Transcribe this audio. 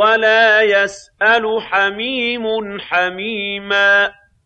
وَلَا يَسْأَلُ حَمِيمٌ حَمِيمًا